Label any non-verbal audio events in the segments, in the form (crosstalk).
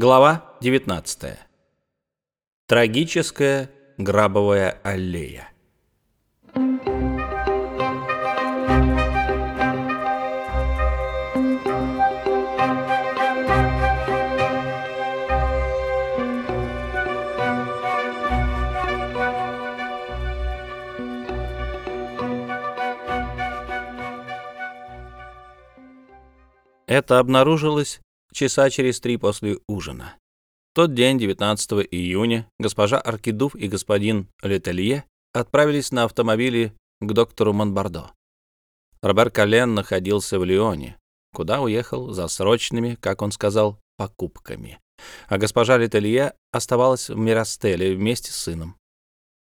Глава 19. Трагическая грабовая аллея. Это обнаружилось часа через три после ужина. В тот день, 19 июня, госпожа Аркидув и господин Летелье отправились на автомобиле к доктору Монбардо. Робер Кален находился в Лионе, куда уехал за срочными, как он сказал, покупками. А госпожа Летелье оставалась в Миростеле вместе с сыном.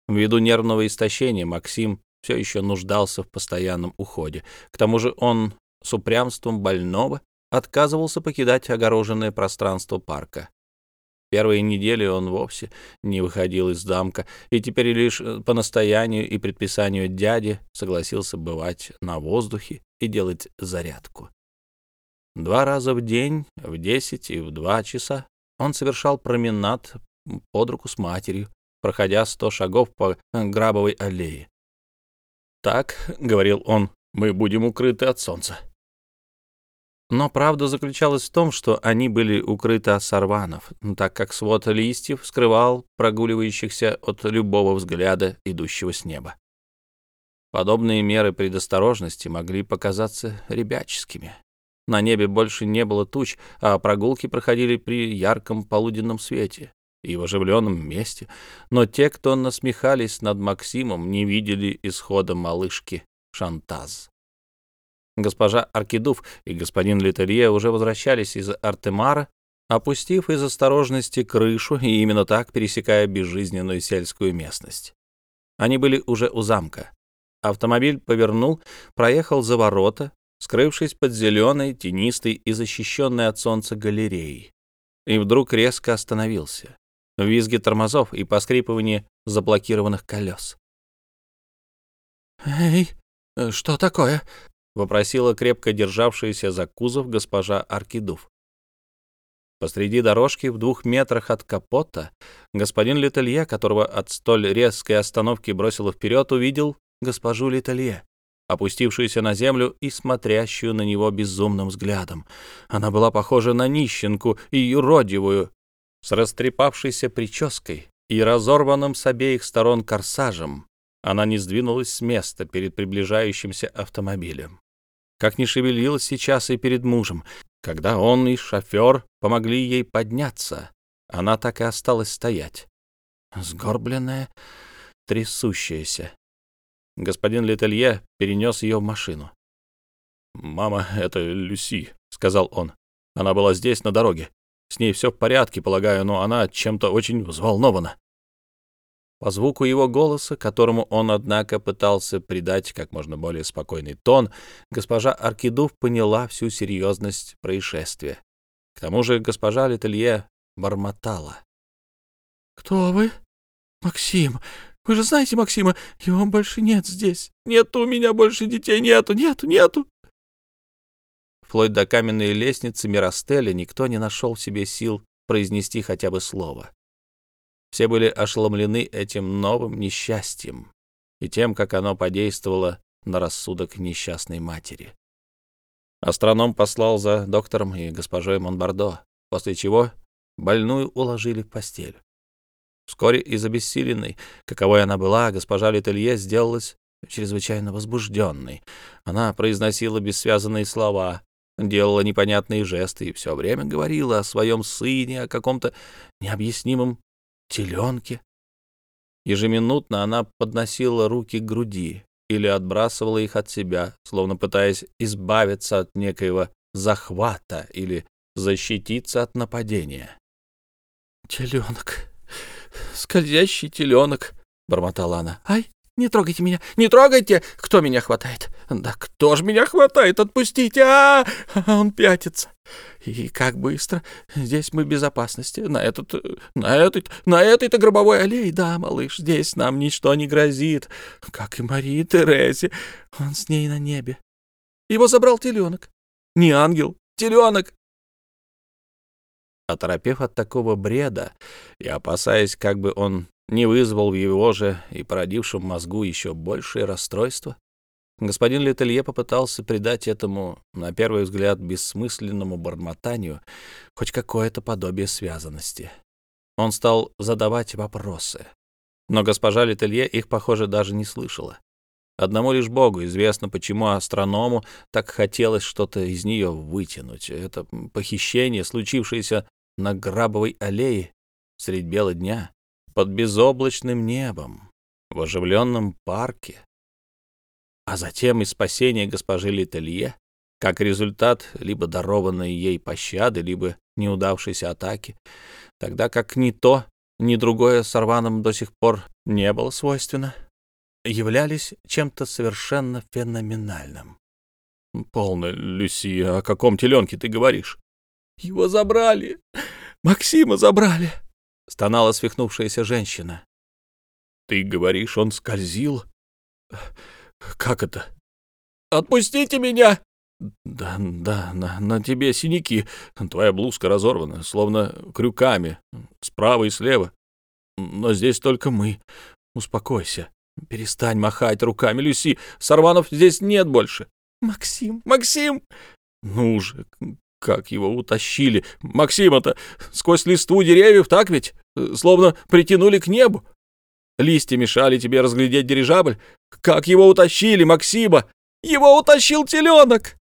Ввиду нервного истощения Максим все еще нуждался в постоянном уходе. К тому же он с упрямством больного отказывался покидать огороженное пространство парка. Первые недели он вовсе не выходил из замка, и теперь лишь э, по настоянию и предписанию дяди согласился бывать на воздухе и делать зарядку. Два раза в день, в десять и в два часа, он совершал променад под руку с матерью, проходя сто шагов по грабовой аллее. «Так», — говорил он, — «мы будем укрыты от солнца». Но правда заключалась в том, что они были укрыты от сорванов, так как свод листьев скрывал прогуливающихся от любого взгляда, идущего с неба. Подобные меры предосторожности могли показаться ребяческими. На небе больше не было туч, а прогулки проходили при ярком полуденном свете и в оживленном месте. Но те, кто насмехались над Максимом, не видели исхода малышки Шантаз. Госпожа Аркидув и господин Литерье уже возвращались из Артемара, опустив из осторожности крышу и именно так пересекая безжизненную сельскую местность. Они были уже у замка. Автомобиль повернул, проехал за ворота, скрывшись под зеленой, тенистой и защищенной от солнца галереей. И вдруг резко остановился. В визге тормозов и поскрипывании заблокированных колес. «Эй, что такое?» — вопросила крепко державшаяся за кузов госпожа Аркидув. Посреди дорожки, в двух метрах от капота, господин Летелье, которого от столь резкой остановки бросило вперед, увидел госпожу Летелье, опустившуюся на землю и смотрящую на него безумным взглядом. Она была похожа на нищенку и юродивую, с растрепавшейся прической и разорванным с обеих сторон корсажем. Она не сдвинулась с места перед приближающимся автомобилем как не шевелилась сейчас и перед мужем. Когда он и шофер помогли ей подняться, она так и осталась стоять. Сгорбленная, трясущаяся. Господин Летелье перенес ее в машину. «Мама, это Люси», — сказал он. «Она была здесь, на дороге. С ней все в порядке, полагаю, но она чем-то очень взволнована». По звуку его голоса, которому он, однако, пытался придать как можно более спокойный тон, госпожа Аркидув поняла всю серьезность происшествия. К тому же госпожа Летелье бормотала. «Кто вы?» «Максим. Вы же знаете Максима, его больше нет здесь. Нету у меня больше детей, нету, нету, нету». Вплоть до каменной лестницы Миростеля никто не нашел в себе сил произнести хотя бы слово. Все были ошеломлены этим новым несчастьем и тем, как оно подействовало на рассудок несчастной матери. Астроном послал за доктором и госпожой Монбардо, после чего больную уложили в постель. Вскоре из обессиленной, каковой она была, госпожа Летелье сделалась чрезвычайно возбужденной. Она произносила бессвязанные слова, делала непонятные жесты и все время говорила о своем сыне, о каком-то необъяснимом теленке. Ежеминутно она подносила руки к груди или отбрасывала их от себя, словно пытаясь избавиться от некоего захвата или защититься от нападения. «Теленок, скользящий теленок», — бормотала она. «Ай, не трогайте меня! Не трогайте! Кто меня хватает? Да кто ж меня хватает? Отпустите! А, -а, -а он пятится. И как быстро! Здесь мы в безопасности. На этот, на этот, на этой-то гробовой аллее, да, малыш, здесь нам ничто не грозит. Как и Марии Терезе. Он с ней на небе. Его забрал теленок. Не ангел, теленок. Оторопев от такого бреда и опасаясь, как бы он не вызвал в его же и породившем мозгу еще большее расстройство, господин Летелье попытался придать этому, на первый взгляд, бессмысленному бормотанию хоть какое-то подобие связанности. Он стал задавать вопросы. Но госпожа Летелье их, похоже, даже не слышала. Одному лишь Богу известно, почему астроному так хотелось что-то из нее вытянуть. Это похищение, случившееся на Грабовой аллее средь бела дня, под безоблачным небом, в оживленном парке. А затем и спасение госпожи Летелье, как результат либо дарованной ей пощады, либо неудавшейся атаки, тогда как ни то, ни другое Сарванам до сих пор не было свойственно, являлись чем-то совершенно феноменальным. — Полно, Люси, о каком теленке ты говоришь? — Его забрали! Максима забрали! — стонала свихнувшаяся женщина. — Ты говоришь, он скользил? Как это? — Отпустите меня! Да, да, на, на тебе синяки. Твоя блузка разорвана, словно крюками, справа и слева. Но здесь только мы. Успокойся. Перестань махать руками, Люси. Сорванов здесь нет больше. Максим, Максим! Ну же, как его утащили. Максима-то сквозь листву деревьев, так ведь? Словно притянули к небу. Листья мешали тебе разглядеть дирижабль. Как его утащили, Максима? Его утащил теленок!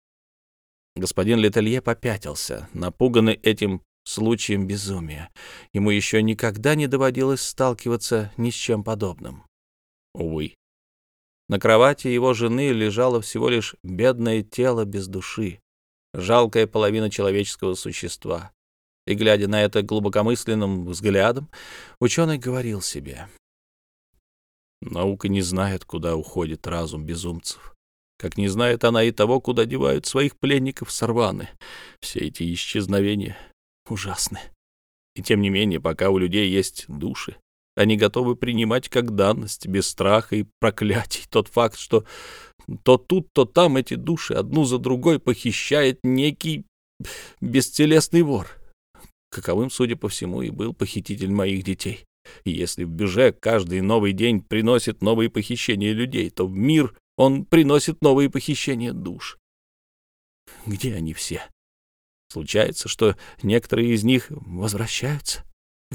Господин Летелье попятился, напуганный этим случаем безумия. Ему еще никогда не доводилось сталкиваться ни с чем подобным. Увы. На кровати его жены лежало всего лишь бедное тело без души, жалкая половина человеческого существа. И, глядя на это глубокомысленным взглядом, ученый говорил себе. Наука не знает, куда уходит разум безумцев как не знает она и того, куда девают своих пленников сорваны. Все эти исчезновения ужасны. И тем не менее, пока у людей есть души, они готовы принимать как данность, без страха и проклятий, тот факт, что то тут, то там эти души одну за другой похищает некий бесцелесный вор. Каковым, судя по всему, и был похититель моих детей. И если в бюже каждый новый день приносит новые похищения людей, то в мир он приносит новые похищения душ. Где они все? Случается, что некоторые из них возвращаются.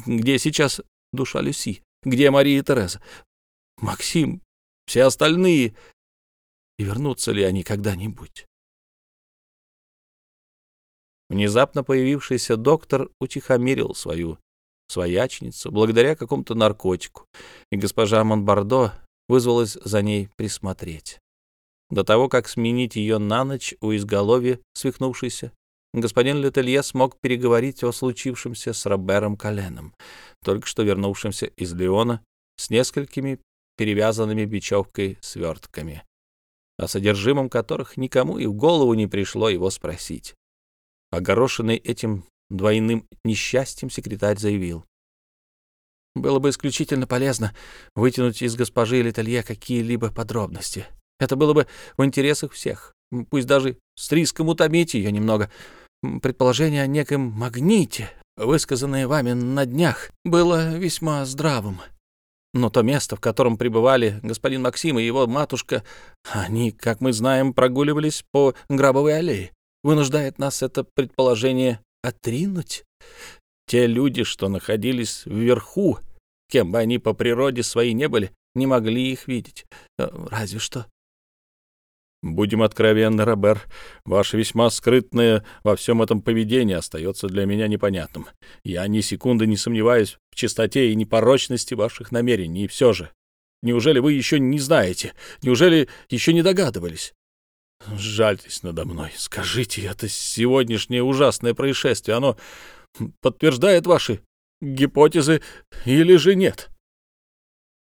Где сейчас душа Люси? Где Мария и Тереза? Максим? Все остальные? И вернутся ли они когда-нибудь? Внезапно появившийся доктор утихомирил свою своячницу благодаря какому-то наркотику, и госпожа Монбардо вызвалась за ней присмотреть. До того, как сменить ее на ночь у изголовья свихнувшейся, господин Летелье смог переговорить о случившемся с Робером Коленом, только что вернувшимся из Леона с несколькими перевязанными бечевкой свертками, о содержимом которых никому и в голову не пришло его спросить. Огорошенный этим двойным несчастьем, секретарь заявил. Было бы исключительно полезно вытянуть из госпожи Летелье какие-либо подробности. Это было бы в интересах всех. Пусть даже с риском утомить ее немного. Предположение о неком магните, высказанное вами на днях, было весьма здравым. Но то место, в котором пребывали господин Максим и его матушка, они, как мы знаем, прогуливались по Грабовой аллее, вынуждает нас это предположение отринуть. Те люди, что находились вверху, кем бы они по природе своей не были, не могли их видеть. Э, разве что. Будем откровенны, Робер, ваше весьма скрытное во всем этом поведение остается для меня непонятным. Я ни секунды не сомневаюсь в чистоте и непорочности ваших намерений, и все же. Неужели вы еще не знаете? Неужели еще не догадывались? Жальтесь надо мной. Скажите, это сегодняшнее ужасное происшествие, оно подтверждает ваши гипотезы или же нет?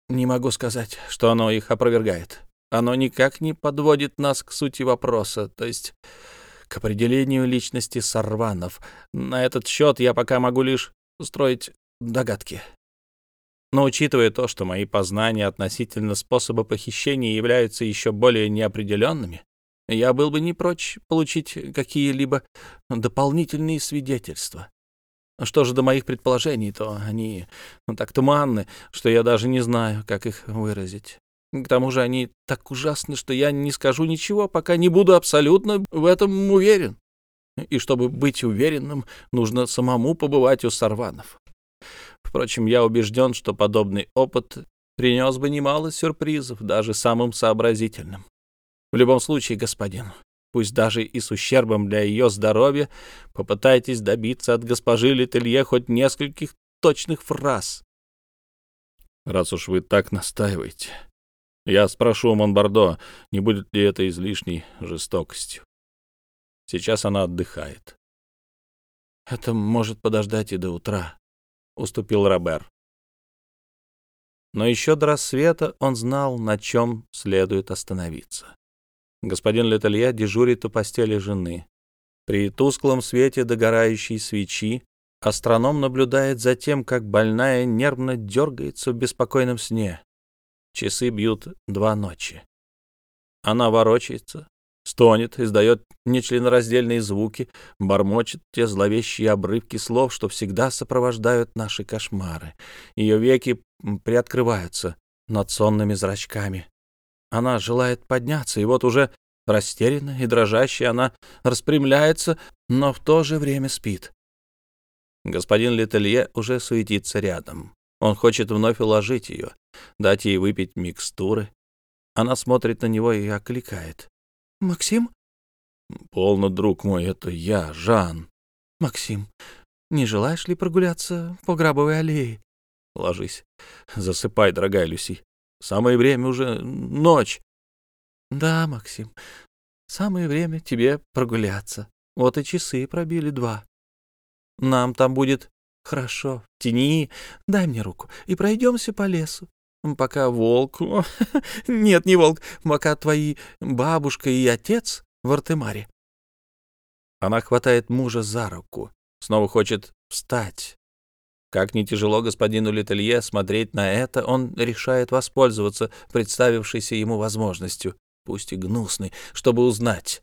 Не могу сказать, что оно их опровергает. Оно никак не подводит нас к сути вопроса, то есть к определению личности Сарванов. На этот счет я пока могу лишь строить догадки. Но учитывая то, что мои познания относительно способа похищения являются еще более неопределенными, я был бы не прочь получить какие-либо дополнительные свидетельства. Что же до моих предположений, то они ну, так туманны, что я даже не знаю, как их выразить. К тому же они так ужасны, что я не скажу ничего, пока не буду абсолютно в этом уверен. И чтобы быть уверенным, нужно самому побывать у сорванов. Впрочем, я убежден, что подобный опыт принес бы немало сюрпризов, даже самым сообразительным. В любом случае, господин, пусть даже и с ущербом для ее здоровья, попытайтесь добиться от госпожи Летелье хоть нескольких точных фраз. Раз уж вы так настаиваете, я спрошу у Монбардо, не будет ли это излишней жестокостью. Сейчас она отдыхает. Это может подождать и до утра, уступил Робер. Но еще до рассвета он знал, на чем следует остановиться. Господин Летелье дежурит у постели жены. При тусклом свете догорающей свечи астроном наблюдает за тем, как больная нервно дергается в беспокойном сне. Часы бьют два ночи. Она ворочается, стонет, издает нечленораздельные звуки, бормочет те зловещие обрывки слов, что всегда сопровождают наши кошмары. Ее веки приоткрываются над сонными зрачками. Она желает подняться, и вот уже растерянная и дрожащая она распрямляется, но в то же время спит. Господин Летелье уже суетится рядом. Он хочет вновь уложить ее, дать ей выпить микстуры. Она смотрит на него и окликает. «Максим?» «Полно, друг мой, это я, Жан». «Максим, не желаешь ли прогуляться по Грабовой аллее?» «Ложись. Засыпай, дорогая Люси. Самое время уже ночь». «Да, Максим, самое время тебе прогуляться. Вот и часы пробили два. Нам там будет хорошо, в тени. Дай мне руку и пройдемся по лесу пока волк... (laughs) Нет, не волк, пока твои бабушка и отец в Артемаре. Она хватает мужа за руку, снова хочет встать. Как не тяжело господину Летелье смотреть на это, он решает воспользоваться представившейся ему возможностью, пусть и гнусной, чтобы узнать.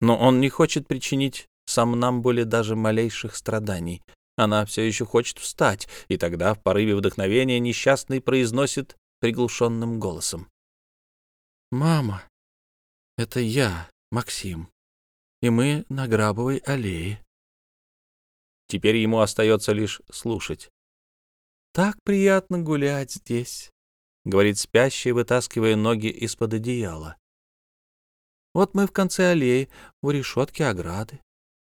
Но он не хочет причинить сам нам более даже малейших страданий. Она все еще хочет встать, и тогда в порыве вдохновения несчастный произносит приглушенным голосом. «Мама, это я, Максим, и мы на Грабовой аллее». Теперь ему остается лишь слушать. «Так приятно гулять здесь», — говорит спящий, вытаскивая ноги из-под одеяла. «Вот мы в конце аллеи, у решетки ограды.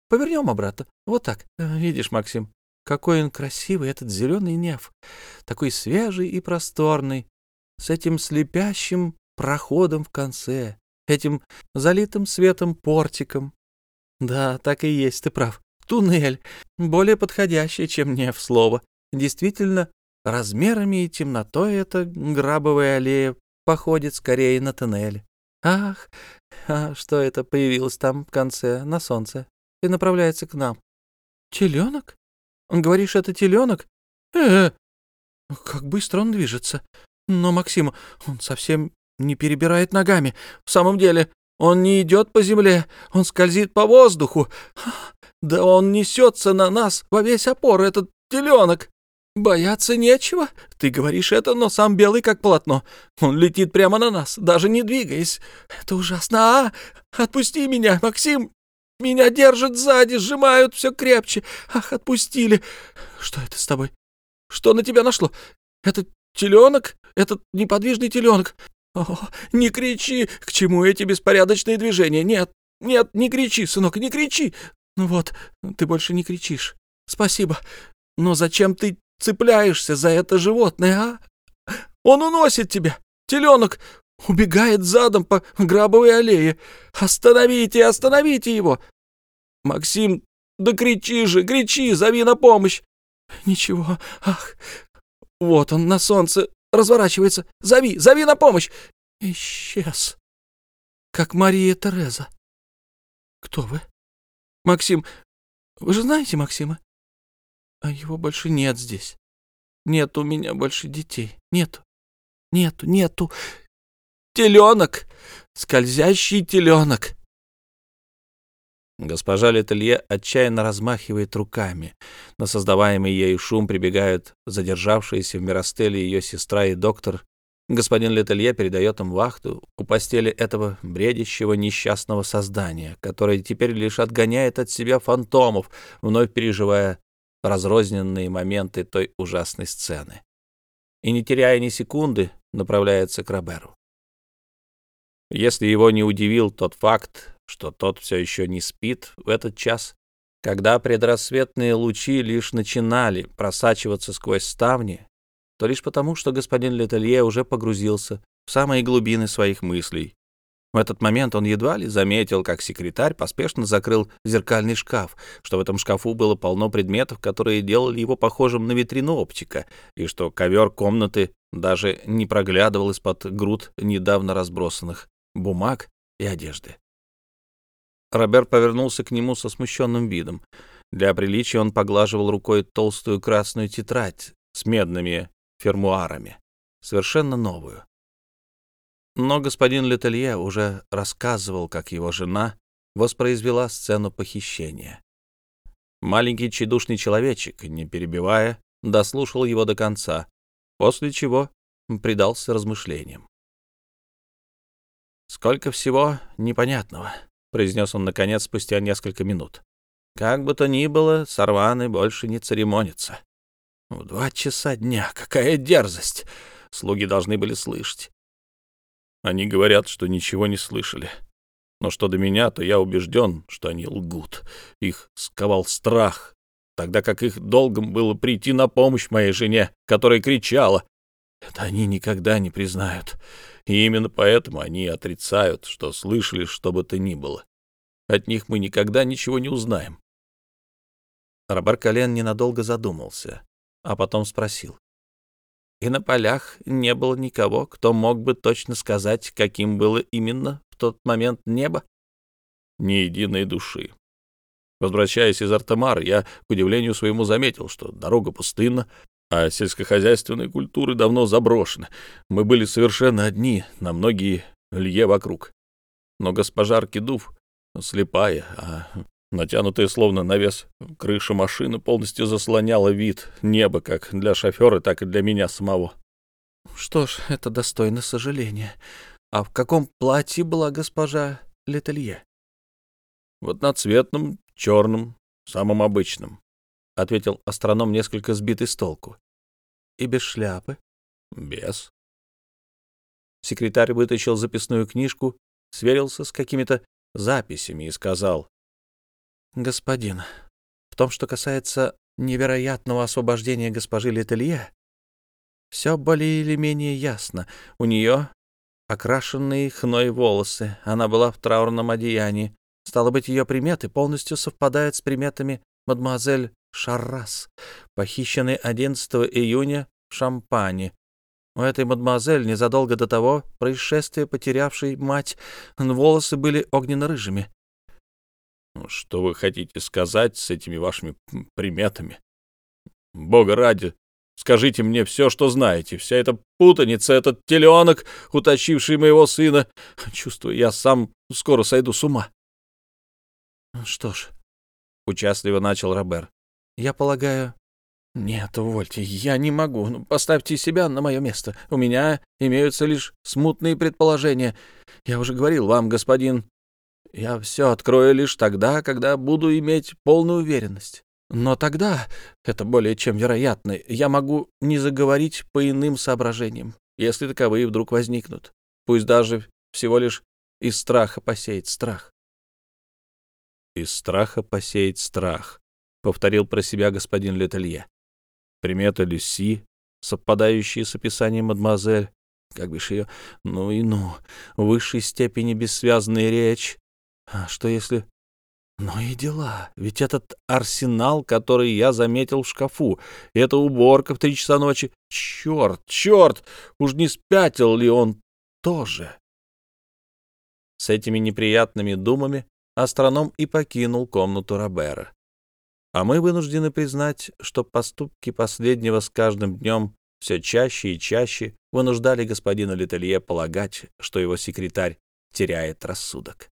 Повернем обратно. Вот так. Видишь, Максим, какой он красивый, этот зеленый неф. Такой свежий и просторный, с этим слепящим проходом в конце, этим залитым светом портиком. Да, так и есть, ты прав. Туннель. Более подходящее, чем неф слово. Действительно, размерами и темнотой эта грабовая аллея походит скорее на туннель. Ах, а что это появилось там в конце, на солнце, и направляется к нам? Теленок? Говоришь, это теленок? Э, -э, как быстро он движется. Но, Максим, он совсем не перебирает ногами. В самом деле, он не идет по земле, он скользит по воздуху. Да он несется на нас во весь опор, этот теленок. Бояться нечего. Ты говоришь это, но сам белый как полотно. Он летит прямо на нас, даже не двигаясь. Это ужасно. А, отпусти меня, Максим. Меня держат сзади, сжимают все крепче. Ах, отпустили. Что это с тобой? Что на тебя нашло? Этот теленок? Этот неподвижный теленок? О, не кричи! К чему эти беспорядочные движения? Нет, нет, не кричи, сынок, не кричи! Ну вот, ты больше не кричишь. Спасибо. Но зачем ты цепляешься за это животное, а? Он уносит тебя. Теленок, Убегает задом по грабовой аллее. Остановите, остановите его! Максим, да кричи же, кричи, зови на помощь! Ничего, ах, вот он на солнце разворачивается. Зови, зови на помощь! Исчез. Как Мария Тереза. Кто вы? Максим, вы же знаете Максима? А его больше нет здесь. Нет у меня больше детей. Нету. Нету, нету. Теленок! Скользящий теленок! Госпожа Летелье отчаянно размахивает руками. На создаваемый ею шум прибегают задержавшиеся в Миростеле ее сестра и доктор. Господин Летелье передает им вахту у постели этого бредящего несчастного создания, которое теперь лишь отгоняет от себя фантомов, вновь переживая разрозненные моменты той ужасной сцены. И, не теряя ни секунды, направляется к Роберу. Если его не удивил тот факт, что тот все еще не спит в этот час, когда предрассветные лучи лишь начинали просачиваться сквозь ставни, то лишь потому, что господин Летелье уже погрузился в самые глубины своих мыслей. В этот момент он едва ли заметил, как секретарь поспешно закрыл зеркальный шкаф, что в этом шкафу было полно предметов, которые делали его похожим на витрину оптика, и что ковер комнаты даже не проглядывал из-под груд недавно разбросанных бумаг и одежды. Роберт повернулся к нему со смущенным видом. Для приличия он поглаживал рукой толстую красную тетрадь с медными фермуарами, совершенно новую. Но господин Летелье уже рассказывал, как его жена воспроизвела сцену похищения. Маленький тщедушный человечек, не перебивая, дослушал его до конца, после чего предался размышлениям. «Сколько всего непонятного», — произнес он, наконец, спустя несколько минут. «Как бы то ни было, сорваны больше не церемонятся. В два часа дня. Какая дерзость! Слуги должны были слышать. Они говорят, что ничего не слышали. Но что до меня, то я убежден, что они лгут. Их сковал страх, тогда как их долгом было прийти на помощь моей жене, которая кричала. Это они никогда не признают. И именно поэтому они отрицают, что слышали что бы то ни было. От них мы никогда ничего не узнаем. Робер Колен ненадолго задумался, а потом спросил. И на полях не было никого, кто мог бы точно сказать, каким было именно в тот момент небо? Ни единой души. Возвращаясь из Артемара, я, к удивлению своему, заметил, что дорога пустынна, а сельскохозяйственные культуры давно заброшены. Мы были совершенно одни на многие лье вокруг. Но госпожа Аркидув слепая, а натянутая словно навес крыша машины полностью заслоняла вид неба как для шофера, так и для меня самого. Что ж, это достойно сожаления. А в каком платье была госпожа Летелье? В одноцветном, черном, самом обычном. — ответил астроном, несколько сбитый с толку. И без шляпы? Без. Секретарь вытащил записную книжку, сверился с какими-то записями и сказал. «Господин, в том, что касается невероятного освобождения госпожи Летелье, все более или менее ясно. У нее окрашенные хной волосы, она была в траурном одеянии. Стало быть, ее приметы полностью совпадают с приметами мадемуазель Шаррас, похищенный 11 июня в Шампане. У этой мадемуазель незадолго до того происшествия, потерявшей мать, волосы были огненно-рыжими. Что вы хотите сказать с этими вашими приметами? Бога ради, скажите мне все, что знаете. Вся эта путаница, этот теленок, утащивший моего сына. Чувствую, я сам скоро сойду с ума. Что ж, — участливо начал Робер, я полагаю... Нет, увольте, я не могу. Ну, поставьте себя на мое место. У меня имеются лишь смутные предположения. Я уже говорил вам, господин, я все открою лишь тогда, когда буду иметь полную уверенность. Но тогда, это более чем вероятно, я могу не заговорить по иным соображениям, если таковые вдруг возникнут. Пусть даже всего лишь из страха посеять страх. Из страха посеять страх. — повторил про себя господин Летелье. Примета Люси, совпадающие с описанием мадемуазель, как бишь ее, ну и ну, в высшей степени бессвязная речь. А что если... Ну и дела, ведь этот арсенал, который я заметил в шкафу, эта уборка в три часа ночи, черт, черт, уж не спятил ли он тоже? С этими неприятными думами астроном и покинул комнату Робера. А мы вынуждены признать, что поступки последнего с каждым днем все чаще и чаще вынуждали господина Летелье полагать, что его секретарь теряет рассудок.